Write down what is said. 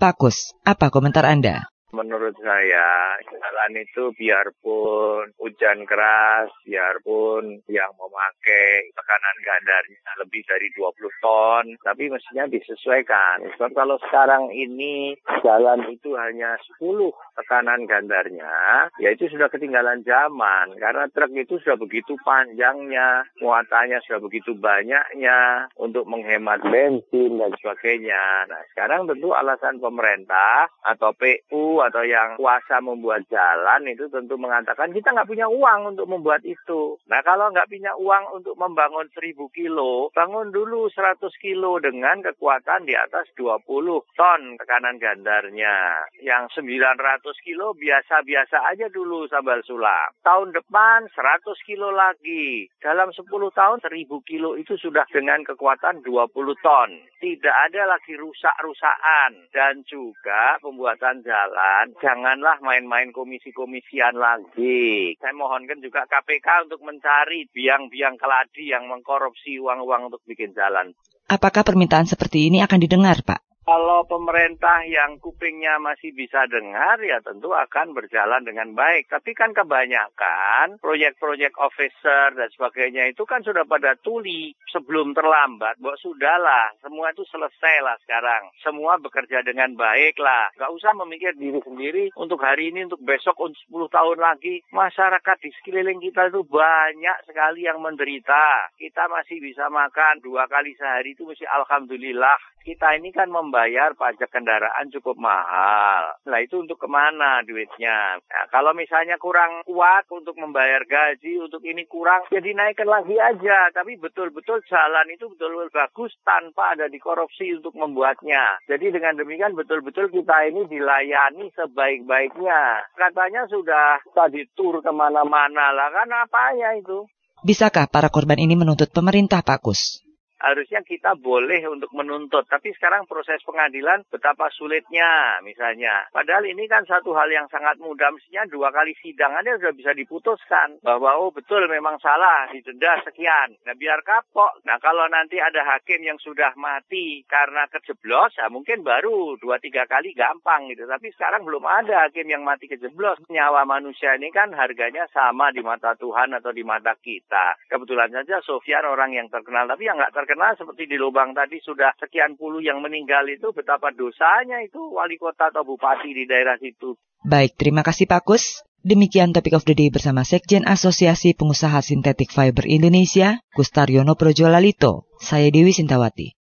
Pak Kus, apa komentar Anda? Menurut saya, jalan itu biarpun hujan keras, biarpun yang memakai tekanan gandarnya lebih dari 20 ton, tapi mestinya disesuaikan. Sebab kalau sekarang ini jalan itu hanya 10 tekanan gandarnya, ya itu sudah ketinggalan zaman. Karena truk itu sudah begitu panjangnya, muatannya sudah begitu banyaknya untuk menghemat bensin dan sebagainya. Nah sekarang tentu alasan pemerintah atau PU atau yang kuasa membuat jalan itu tentu mengatakan kita nggak punya uang untuk membuat itu. Nah kalau nggak punya uang untuk membangun 1000 kilo, bangun dulu 100 kilo dengan kekuatan di atas 20 ton tekanan gandarnya. Yang 900 kilo biasa-biasa aja dulu sambal sulam. Tahun depan 100 kilo lagi. Dalam 10 tahun 1000 kilo itu sudah dengan kekuatan 20 ton. Tidak ada lagi rusak-rusakan dan juga pembuatan jalan kan, janganlah main-main komisi-komisian lagi. Saya mohonkan juga KPK untuk mencari biang-biang keladi yang mengkorupsi uang-uang untuk bikin jalan. Apakah permintaan seperti ini akan didengar, Pak? Kalau pemerintah yang kupingnya masih bisa dengar ya tentu akan berjalan dengan baik. Tapi kan kebanyakan proyek-proyek officer dan sebagainya itu kan sudah pada tuli sebelum terlambat. Bahwa sudahlah, semua itu selesai lah sekarang. Semua bekerja dengan baik lah. Gak usah memikir diri sendiri untuk hari ini, untuk besok, untuk 10 tahun lagi. Masyarakat di sekeliling kita itu banyak sekali yang menderita. Kita masih bisa makan dua kali sehari itu mesti alhamdulillah. Kita ini kan membantu membayar pajak kendaraan cukup mahal. Nah itu untuk ke mana duitnya? Nah, kalau misalnya kurang kuat untuk membayar gaji, untuk ini kurang, ya dinaikkan lagi aja. Tapi betul-betul jalan itu betul-betul bagus tanpa ada dikorupsi untuk membuatnya. Jadi dengan demikian betul-betul kita ini dilayani sebaik-baiknya. Katanya sudah tadi tur ke mana-mana lah, kan apanya itu? Bisakah para korban ini menuntut pemerintah, Pak Kus? Harusnya kita boleh untuk menuntut. Tapi sekarang proses pengadilan betapa sulitnya misalnya. Padahal ini kan satu hal yang sangat mudah. Mestinya dua kali sidang aja sudah bisa diputuskan. Bahwa oh betul memang salah didenda sekian. Nah biar kapok. Nah kalau nanti ada hakim yang sudah mati karena kejeblos ya mungkin baru dua tiga kali gampang gitu. Tapi sekarang belum ada hakim yang mati kejeblos. Nyawa manusia ini kan harganya sama di mata Tuhan atau di mata kita. Kebetulan saja Sofian orang yang terkenal tapi yang nggak terkenal terkena seperti di lubang tadi sudah sekian puluh yang meninggal itu betapa dosanya itu wali kota atau bupati di daerah situ. Baik, terima kasih Pak Kus. Demikian Topik of the Day bersama Sekjen Asosiasi Pengusaha Sintetik Fiber Indonesia, Kustaryono Projolalito. Saya Dewi Sintawati.